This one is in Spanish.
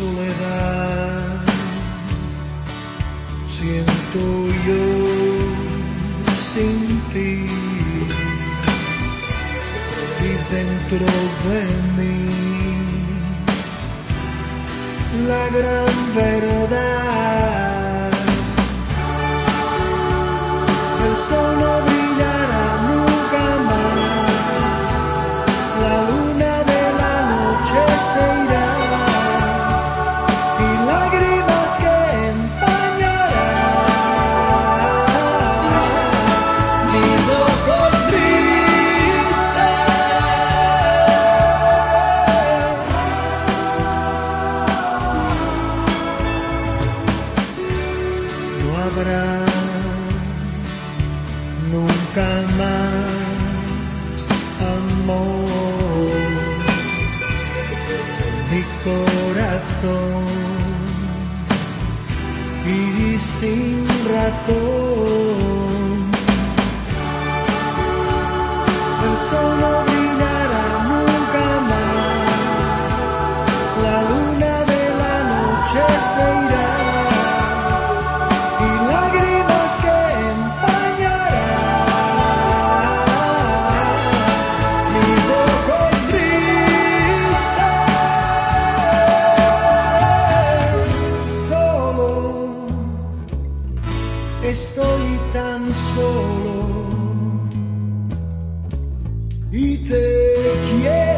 soledad. Siento yo sin ti. Y dentro de mí la gran habrá nunca más amor. Mi corazón y sin razón estoy tan solo y te quiero